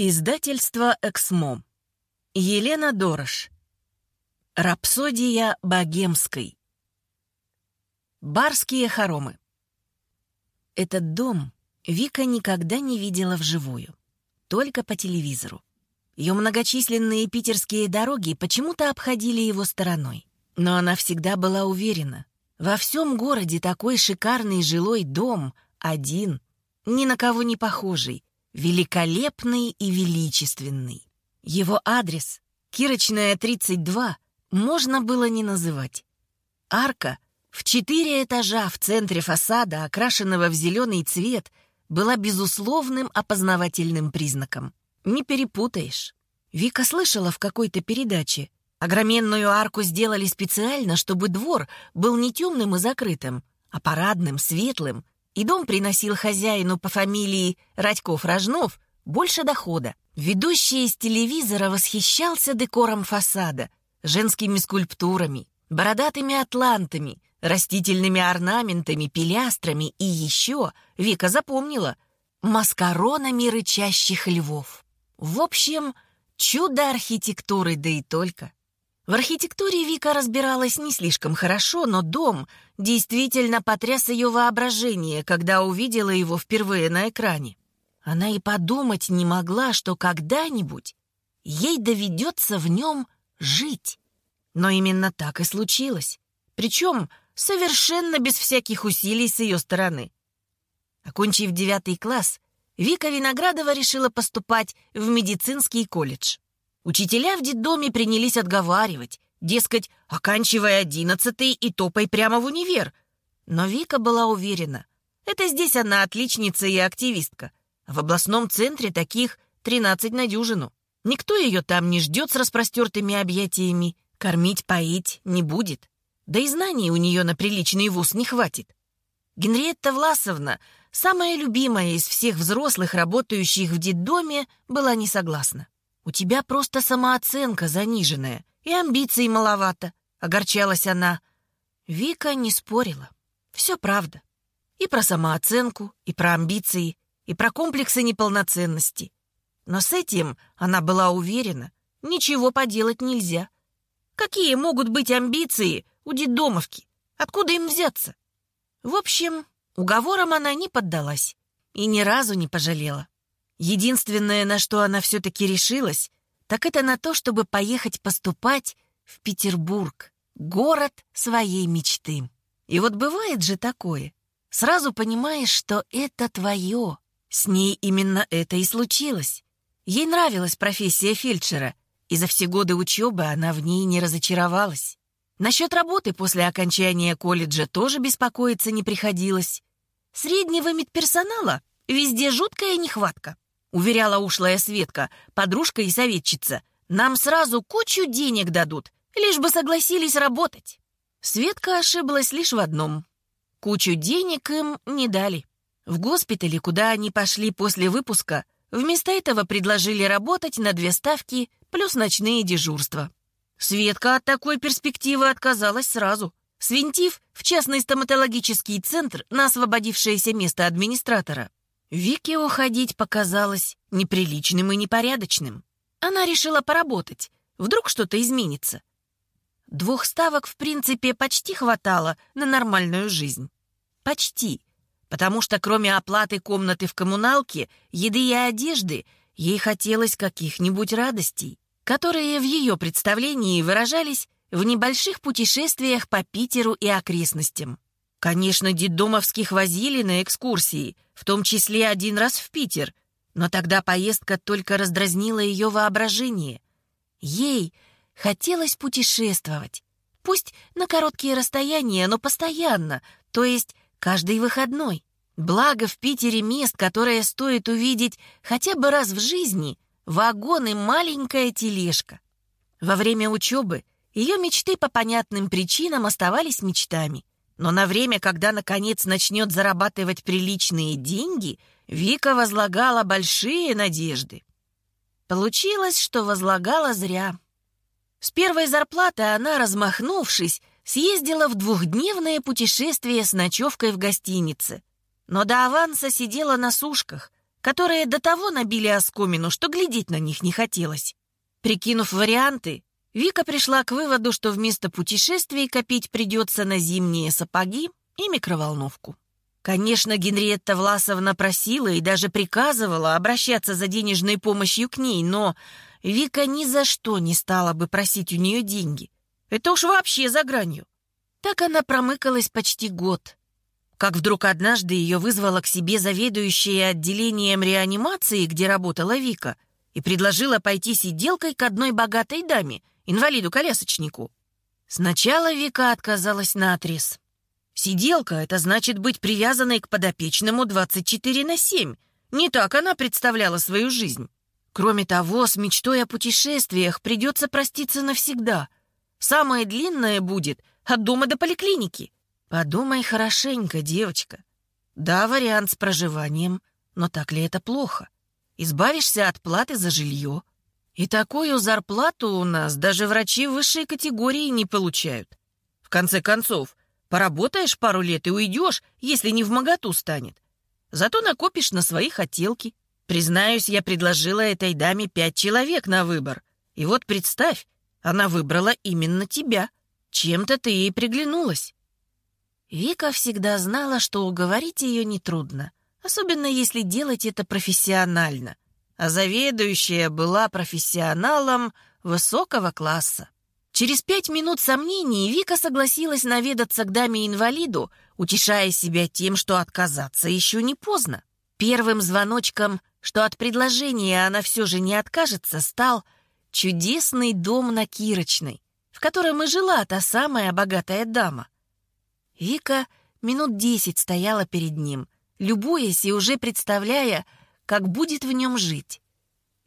Издательство «Эксмо». Елена Дорош. Рапсодия богемской. Барские хоромы. Этот дом Вика никогда не видела вживую, только по телевизору. Ее многочисленные питерские дороги почему-то обходили его стороной. Но она всегда была уверена, во всем городе такой шикарный жилой дом, один, ни на кого не похожий, великолепный и величественный. Его адрес, Кирочная, 32, можно было не называть. Арка в четыре этажа в центре фасада, окрашенного в зеленый цвет, была безусловным опознавательным признаком. Не перепутаешь. Вика слышала в какой-то передаче. Огроменную арку сделали специально, чтобы двор был не темным и закрытым, а парадным, светлым, и дом приносил хозяину по фамилии Радьков-Рожнов больше дохода. Ведущий из телевизора восхищался декором фасада, женскими скульптурами, бородатыми атлантами, растительными орнаментами, пилястрами и еще, Вика запомнила, маскаронами рычащих львов. В общем, чудо архитектуры, да и только. В архитектуре Вика разбиралась не слишком хорошо, но дом действительно потряс ее воображение, когда увидела его впервые на экране. Она и подумать не могла, что когда-нибудь ей доведется в нем жить. Но именно так и случилось. Причем совершенно без всяких усилий с ее стороны. Окончив девятый класс, Вика Виноградова решила поступать в медицинский колледж. Учителя в детдоме принялись отговаривать, дескать, оканчивая одиннадцатый и топай прямо в универ. Но Вика была уверена, это здесь она отличница и активистка. В областном центре таких тринадцать на дюжину. Никто ее там не ждет с распростертыми объятиями, кормить, поить не будет. Да и знаний у нее на приличный вуз не хватит. Генриетта Власовна, самая любимая из всех взрослых, работающих в детдоме, была не согласна. «У тебя просто самооценка заниженная, и амбиций маловато», — огорчалась она. Вика не спорила. Все правда. И про самооценку, и про амбиции, и про комплексы неполноценности. Но с этим, она была уверена, ничего поделать нельзя. Какие могут быть амбиции у дедомовки? Откуда им взяться? В общем, уговорам она не поддалась и ни разу не пожалела. Единственное, на что она все-таки решилась, так это на то, чтобы поехать поступать в Петербург, город своей мечты. И вот бывает же такое. Сразу понимаешь, что это твое. С ней именно это и случилось. Ей нравилась профессия фельдшера, и за все годы учебы она в ней не разочаровалась. Насчет работы после окончания колледжа тоже беспокоиться не приходилось. Среднего медперсонала везде жуткая нехватка. Уверяла ушлая Светка, подружка и советчица. Нам сразу кучу денег дадут, лишь бы согласились работать. Светка ошиблась лишь в одном. Кучу денег им не дали. В госпитале, куда они пошли после выпуска, вместо этого предложили работать на две ставки плюс ночные дежурства. Светка от такой перспективы отказалась сразу, свинтив в частный стоматологический центр на освободившееся место администратора. Вике уходить показалось неприличным и непорядочным. Она решила поработать, вдруг что-то изменится. Двух ставок, в принципе, почти хватало на нормальную жизнь. Почти. Потому что кроме оплаты комнаты в коммуналке, еды и одежды, ей хотелось каких-нибудь радостей, которые в ее представлении выражались в небольших путешествиях по Питеру и окрестностям. Конечно, детдомовских возили на экскурсии, в том числе один раз в Питер, но тогда поездка только раздразнила ее воображение. Ей хотелось путешествовать. Пусть на короткие расстояния, но постоянно, то есть каждый выходной. Благо в Питере мест, которое стоит увидеть хотя бы раз в жизни, вагон и маленькая тележка. Во время учебы ее мечты по понятным причинам оставались мечтами. Но на время, когда наконец начнет зарабатывать приличные деньги, Вика возлагала большие надежды. Получилось, что возлагала зря. С первой зарплаты она, размахнувшись, съездила в двухдневное путешествие с ночевкой в гостинице. Но до аванса сидела на сушках, которые до того набили оскомину, что глядеть на них не хотелось. Прикинув варианты, Вика пришла к выводу, что вместо путешествий копить придется на зимние сапоги и микроволновку. Конечно, Генриетта Власовна просила и даже приказывала обращаться за денежной помощью к ней, но Вика ни за что не стала бы просить у нее деньги. Это уж вообще за гранью. Так она промыкалась почти год. Как вдруг однажды ее вызвала к себе заведующая отделением реанимации, где работала Вика, и предложила пойти сиделкой к одной богатой даме, инвалиду-колясочнику. Сначала Вика отказалась наотрез. Сиделка — это значит быть привязанной к подопечному 24 на 7. Не так она представляла свою жизнь. Кроме того, с мечтой о путешествиях придется проститься навсегда. Самое длинное будет от дома до поликлиники. Подумай хорошенько, девочка. Да, вариант с проживанием, но так ли это плохо? Избавишься от платы за жилье. И такую зарплату у нас даже врачи высшей категории не получают. В конце концов, Поработаешь пару лет и уйдешь, если не в моготу станет. Зато накопишь на свои хотелки. Признаюсь, я предложила этой даме пять человек на выбор. И вот представь, она выбрала именно тебя. Чем-то ты ей приглянулась. Вика всегда знала, что уговорить ее нетрудно, особенно если делать это профессионально. А заведующая была профессионалом высокого класса. Через пять минут сомнений Вика согласилась наведаться к даме-инвалиду, утешая себя тем, что отказаться еще не поздно. Первым звоночком, что от предложения она все же не откажется, стал чудесный дом на Кирочной, в котором и жила та самая богатая дама. Вика минут десять стояла перед ним, любуясь и уже представляя, как будет в нем жить.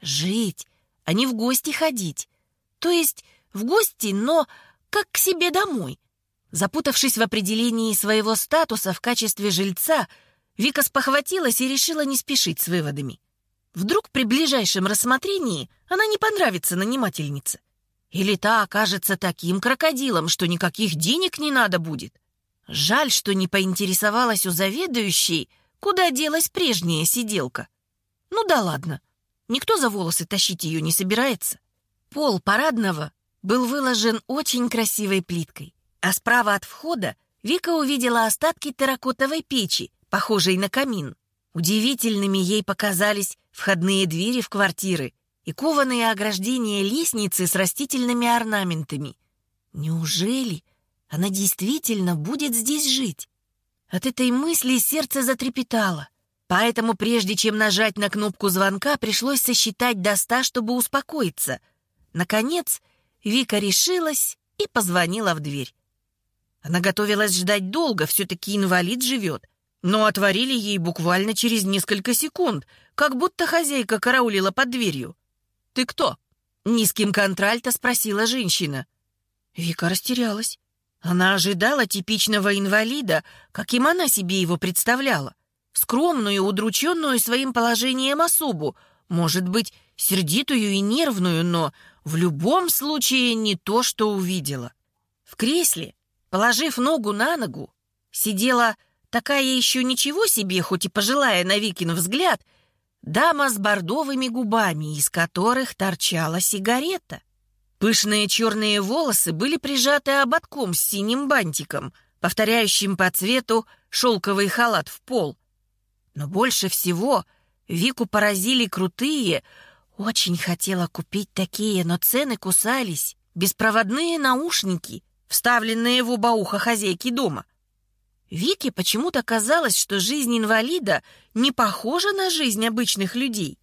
Жить, а не в гости ходить. То есть в гости, но как к себе домой. Запутавшись в определении своего статуса в качестве жильца, Вика спохватилась и решила не спешить с выводами. Вдруг при ближайшем рассмотрении она не понравится нанимательнице. Или та окажется таким крокодилом, что никаких денег не надо будет. Жаль, что не поинтересовалась у заведующей, куда делась прежняя сиделка. Ну да ладно, никто за волосы тащить ее не собирается. Пол парадного был выложен очень красивой плиткой, а справа от входа Вика увидела остатки терракотовой печи, похожей на камин. Удивительными ей показались входные двери в квартиры и кованые ограждения лестницы с растительными орнаментами. Неужели она действительно будет здесь жить? От этой мысли сердце затрепетало. Поэтому прежде чем нажать на кнопку звонка, пришлось сосчитать до ста, чтобы успокоиться. Наконец, Вика решилась и позвонила в дверь. Она готовилась ждать долго, все-таки инвалид живет. Но отворили ей буквально через несколько секунд, как будто хозяйка караулила под дверью. «Ты кто?» — низким контральто спросила женщина. Вика растерялась. Она ожидала типичного инвалида, каким она себе его представляла. Скромную, удрученную своим положением особу, может быть, сердитую и нервную, но в любом случае не то, что увидела. В кресле, положив ногу на ногу, сидела такая еще ничего себе, хоть и пожилая на Викин взгляд, дама с бордовыми губами, из которых торчала сигарета. Пышные черные волосы были прижаты ободком с синим бантиком, повторяющим по цвету шелковый халат в пол. Но больше всего Вику поразили крутые, очень хотела купить такие, но цены кусались. Беспроводные наушники, вставленные в оба уха хозяйки дома. Вике почему-то казалось, что жизнь инвалида не похожа на жизнь обычных людей.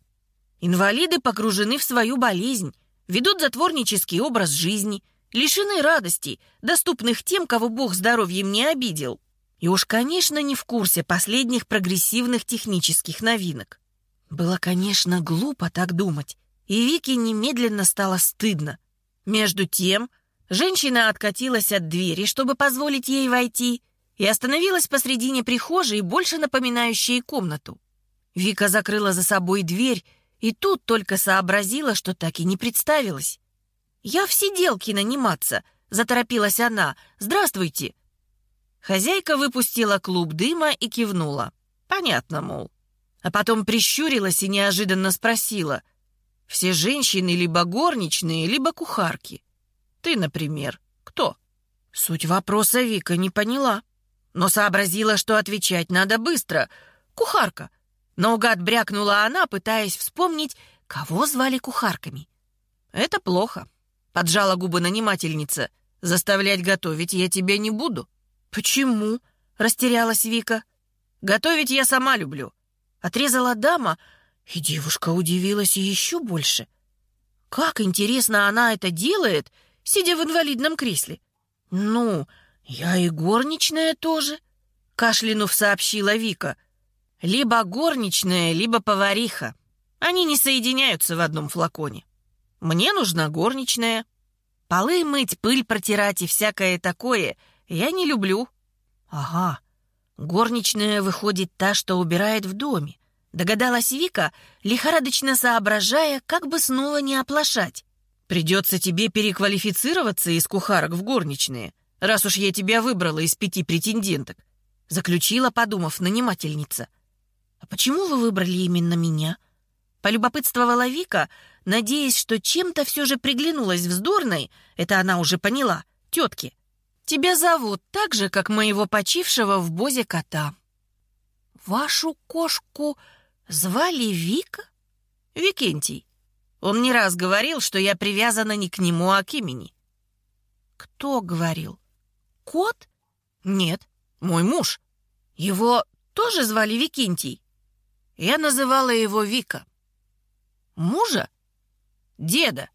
Инвалиды погружены в свою болезнь, ведут затворнический образ жизни, лишены радостей, доступных тем, кого Бог здоровьем не обидел. И уж, конечно, не в курсе последних прогрессивных технических новинок. Было, конечно, глупо так думать, и Вике немедленно стало стыдно. Между тем, женщина откатилась от двери, чтобы позволить ей войти, и остановилась посредине прихожей, больше напоминающей комнату. Вика закрыла за собой дверь, и тут только сообразила, что так и не представилась. «Я в сиделке наниматься», — заторопилась она. «Здравствуйте». Хозяйка выпустила клуб дыма и кивнула. «Понятно, мол». а потом прищурилась и неожиданно спросила. «Все женщины либо горничные, либо кухарки. Ты, например, кто?» Суть вопроса Вика не поняла, но сообразила, что отвечать надо быстро. «Кухарка». Наугад брякнула она, пытаясь вспомнить, кого звали кухарками. «Это плохо», — поджала губы нанимательница. «Заставлять готовить я тебя не буду». «Почему?» — растерялась Вика. «Готовить я сама люблю», — отрезала дама, и девушка удивилась еще больше. «Как интересно она это делает, сидя в инвалидном кресле?» «Ну, я и горничная тоже», — кашлянув сообщила Вика. «Либо горничная, либо повариха. Они не соединяются в одном флаконе. Мне нужна горничная. Полы мыть, пыль протирать и всякое такое я не люблю». «Ага, горничная выходит та, что убирает в доме», — догадалась Вика, лихорадочно соображая, как бы снова не оплошать. Придется тебе переквалифицироваться из кухарок в горничные, раз уж я тебя выбрала из пяти претенденток», — заключила, подумав, нанимательница. «А почему вы выбрали именно меня?» Полюбопытствовала Вика, надеясь, что чем-то все же приглянулась вздорной, это она уже поняла, тетке. «Тебя зовут так же, как моего почившего в бозе кота». «Вашу кошку звали Вика?» «Викентий», он не раз говорил, что я привязана не к нему, а к имени. Кто говорил? Кот? Нет, мой муж. Его тоже звали Викентий. Я называла его Вика. Мужа? Деда.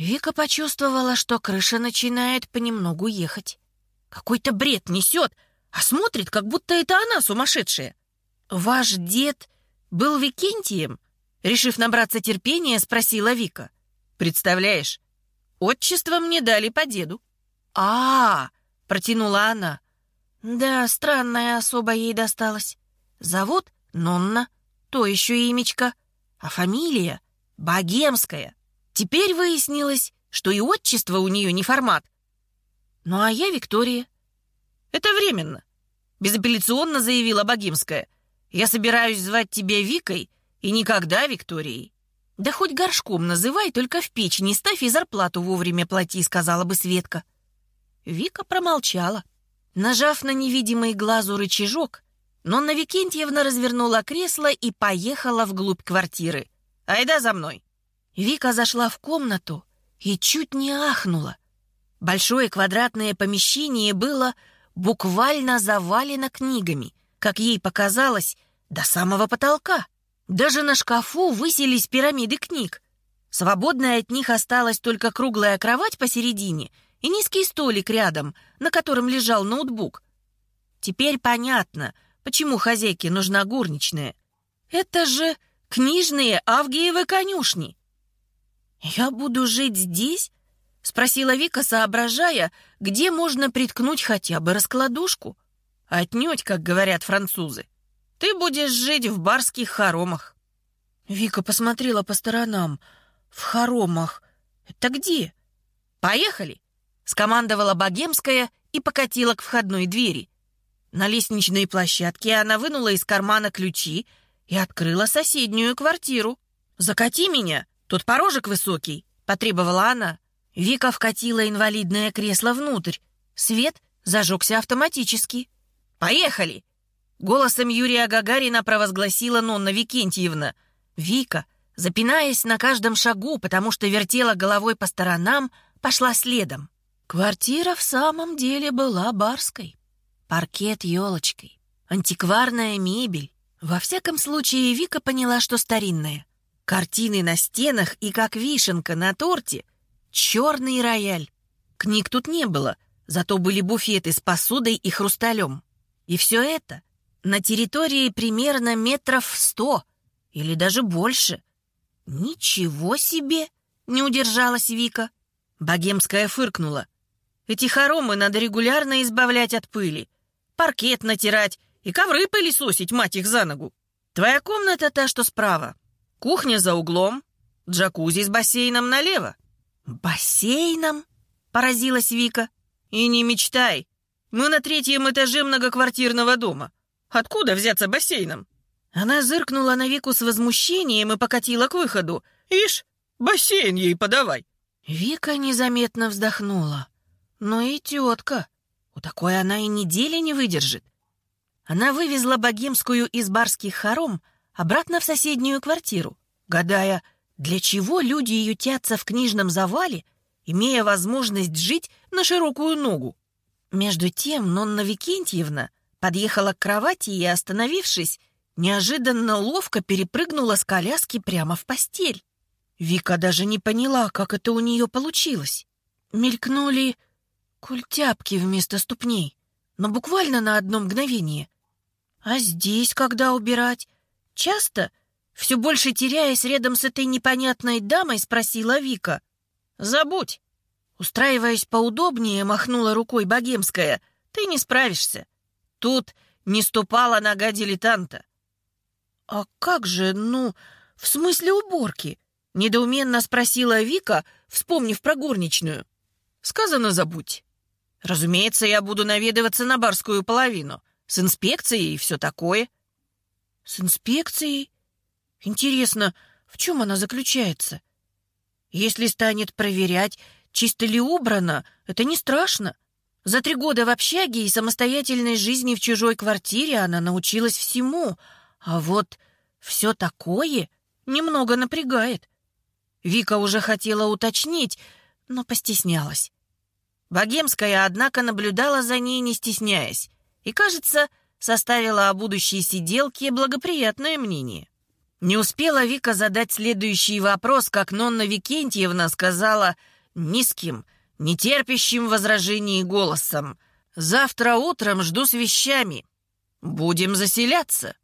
Вика почувствовала, что крыша начинает понемногу ехать. Какой-то бред несет, а смотрит, как будто это она сумасшедшая. Ваш дед был Викентием? Решив набраться терпения, спросила Вика. «Представляешь, отчество мне дали по деду». А, -а, -а протянула она. «Да, странная особа ей досталась. Зовут Нонна, то еще имечко, а фамилия Богемская. Теперь выяснилось, что и отчество у нее не формат. Ну а я Виктория. Это временно, безапелляционно заявила Богемская. Я собираюсь звать тебя Викой, и никогда Викторией. Да хоть горшком называй, только в печь не ставь и зарплату вовремя плати, сказала бы Светка. Вика промолчала. Нажав на невидимый глазу рычажок, Нонна Викентьевна развернула кресло и поехала вглубь квартиры. «Айда за мной!» Вика зашла в комнату и чуть не ахнула. Большое квадратное помещение было буквально завалено книгами, как ей показалось, до самого потолка. Даже на шкафу высились пирамиды книг. Свободная от них осталась только круглая кровать посередине и низкий столик рядом, на котором лежал ноутбук. Теперь понятно, почему хозяйке нужна горничная. Это же книжные Авгиевы конюшни. «Я буду жить здесь?» — спросила Вика, соображая, где можно приткнуть хотя бы раскладушку. Отнюдь, как говорят французы. Ты будешь жить в барских хоромах». Вика посмотрела по сторонам. «В хоромах? Это где?» «Поехали!» — скомандовала Богемская и покатила к входной двери. На лестничной площадке она вынула из кармана ключи и открыла соседнюю квартиру. «Закати меня, тут порожек высокий», — потребовала она. Вика вкатила инвалидное кресло внутрь. Свет зажегся автоматически. «Поехали!» Голосом Юрия Гагарина провозгласила Нонна Викентьевна. Вика, запинаясь на каждом шагу, потому что вертела головой по сторонам, пошла следом. Квартира в самом деле была барской. Паркет елочкой, антикварная мебель. Во всяком случае, Вика поняла, что старинная. Картины на стенах и, как вишенка на торте, черный рояль. Книг тут не было, зато были буфеты с посудой и хрусталем. И все это на территории примерно метров сто или даже больше. Ничего себе! Не удержалась Вика. Богемская фыркнула. Эти хоромы надо регулярно избавлять от пыли, паркет натирать и ковры пылесосить, мать их за ногу. Твоя комната та, что справа. Кухня за углом, джакузи с бассейном налево. «Бассейном?» — поразилась Вика. «И не мечтай. Мы на третьем этаже многоквартирного дома. Откуда взяться бассейном? Она зыркнула на Вику с возмущением и покатила к выходу. «Ишь, бассейн ей подавай!» Вика незаметно вздохнула. «Ну и тетка. У такой она и недели не выдержит». Она вывезла богемскую из барских хором обратно в соседнюю квартиру, гадая, для чего люди ютятся в книжном завале, имея возможность жить на широкую ногу. Между тем Нонна Викентьевна подъехала к кровати и, остановившись, неожиданно ловко перепрыгнула с коляски прямо в постель. Вика даже не поняла, как это у нее получилось. Мелькнули культяпки вместо ступней, но буквально на одно мгновение. А здесь когда убирать? Часто? Все больше теряясь рядом с этой непонятной дамой, спросила Вика. «Забудь!» Устраиваясь поудобнее, махнула рукой богемская. «Ты не справишься. Тут не ступала нога дилетанта. «А как же, ну, в смысле уборки?» — недоуменно спросила Вика, вспомнив про горничную. «Сказано, забудь. Разумеется, я буду наведываться на барскую половину, с инспекцией и все такое». «С инспекцией? Интересно, в чем она заключается? Если станет проверять, чисто ли убрано, это не страшно. За три года в общаге и самостоятельной жизни в чужой квартире она научилась всему — а вот все такое немного напрягает. Вика уже хотела уточнить, но постеснялась. Богемская, однако, наблюдала за ней, не стесняясь, и, кажется, составила о будущей сиделке благоприятное мнение. Не успела Вика задать следующий вопрос, как Нонна Викентьевна сказала низким, нетерпящим возражений голосом. «Завтра утром жду с вещами. Будем заселяться».